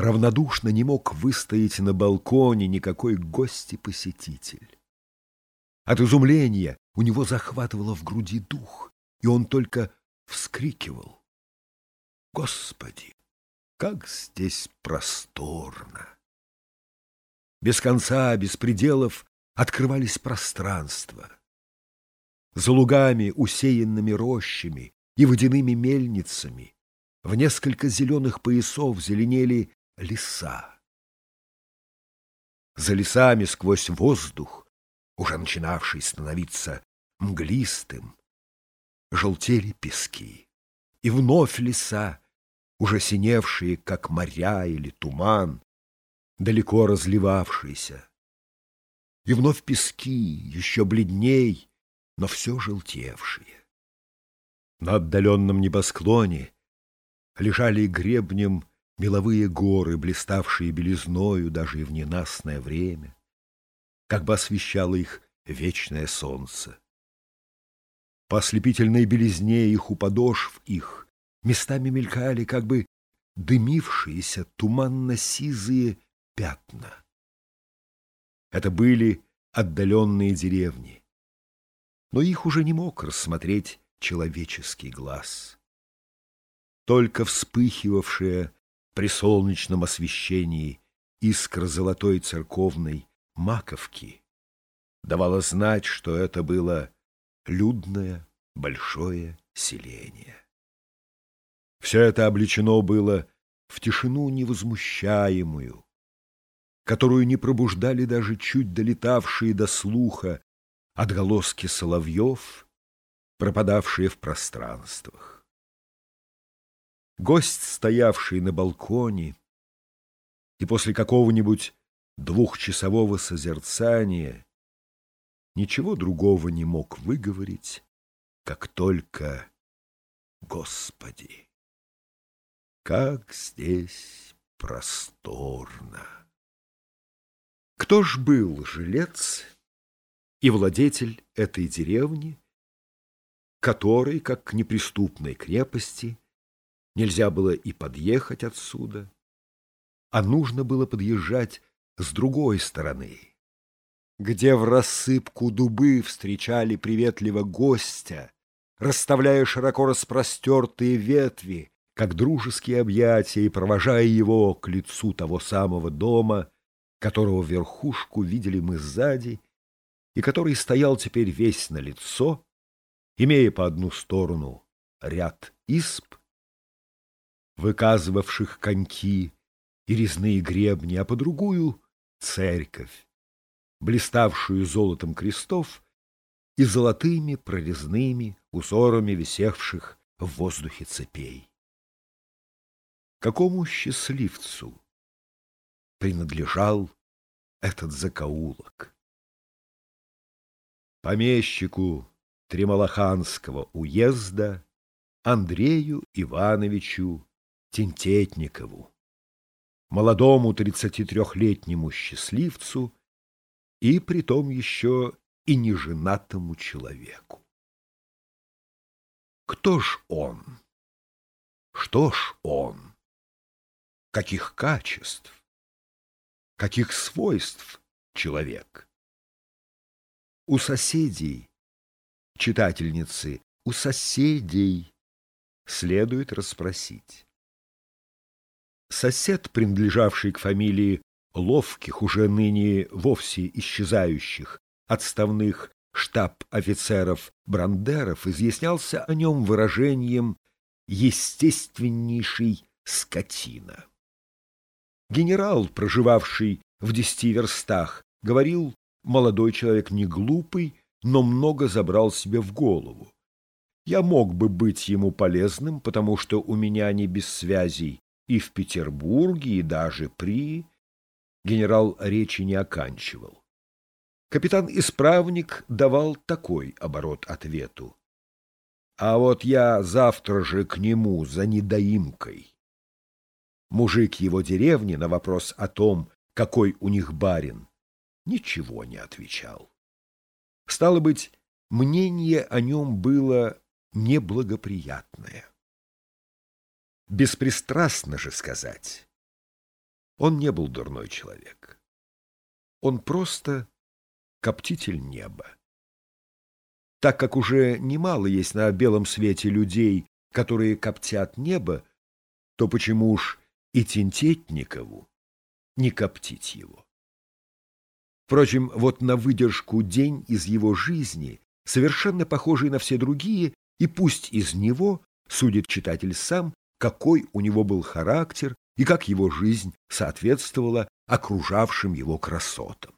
равнодушно не мог выстоять на балконе никакой гость-посетитель. От изумления у него захватывало в груди дух, и он только вскрикивал. Господи, как здесь просторно! Без конца, без пределов открывались пространства. За лугами, усеянными рощами и водяными мельницами, в несколько зеленых поясов зеленели леса. За лесами сквозь воздух, уже начинавший становиться мглистым, желтели пески, и вновь леса, уже синевшие, как моря или туман, далеко разливавшиеся, и вновь пески, еще бледней, но все желтевшие. На отдаленном небосклоне лежали гребнем меловые горы, блиставшие белизною даже и в ненастное время, как бы освещало их вечное солнце. По ослепительной белизне их у подошв их местами мелькали как бы дымившиеся туманно-сизые пятна. Это были отдаленные деревни, но их уже не мог рассмотреть человеческий глаз. Только вспыхивавшая при солнечном освещении искра золотой церковной маковки давала знать, что это было людное большое селение. Все это облечено было в тишину невозмущаемую, которую не пробуждали даже чуть долетавшие до слуха отголоски соловьев, пропадавшие в пространствах. Гость, стоявший на балконе, и после какого-нибудь двухчасового созерцания ничего другого не мог выговорить, как только «Господи, как здесь просторно!» Кто ж был жилец и владетель этой деревни, которой, как к неприступной крепости, Нельзя было и подъехать отсюда, а нужно было подъезжать с другой стороны, где в рассыпку дубы встречали приветливо гостя, расставляя широко распростертые ветви, как дружеские объятия, и провожая его к лицу того самого дома, которого верхушку видели мы сзади, и который стоял теперь весь на лицо, имея по одну сторону ряд исп, выказывавших коньки и резные гребни, а по другую — церковь, блиставшую золотом крестов и золотыми прорезными узорами висевших в воздухе цепей. Какому счастливцу принадлежал этот закоулок? Помещику Тремалаханского уезда Андрею Ивановичу Тентетникову, молодому 33-летнему счастливцу и притом еще и неженатому человеку. Кто ж он? Что ж он? Каких качеств? Каких свойств человек? У соседей, читательницы, у соседей следует расспросить. Сосед, принадлежавший к фамилии ловких, уже ныне вовсе исчезающих, отставных штаб-офицеров-брандеров, изъяснялся о нем выражением «естественнейший скотина». Генерал, проживавший в десяти верстах, говорил, молодой человек не глупый, но много забрал себе в голову. Я мог бы быть ему полезным, потому что у меня не без связей и в Петербурге, и даже при... Генерал речи не оканчивал. Капитан-исправник давал такой оборот ответу. А вот я завтра же к нему за недоимкой. Мужик его деревни на вопрос о том, какой у них барин, ничего не отвечал. Стало быть, мнение о нем было неблагоприятное. Беспристрастно же сказать. Он не был дурной человек. Он просто коптитель неба. Так как уже немало есть на белом свете людей, которые коптят небо, то почему уж и Тинтетникову не коптить его? Впрочем, вот на выдержку день из его жизни, совершенно похожий на все другие, и пусть из него судит читатель сам, какой у него был характер и как его жизнь соответствовала окружавшим его красотам.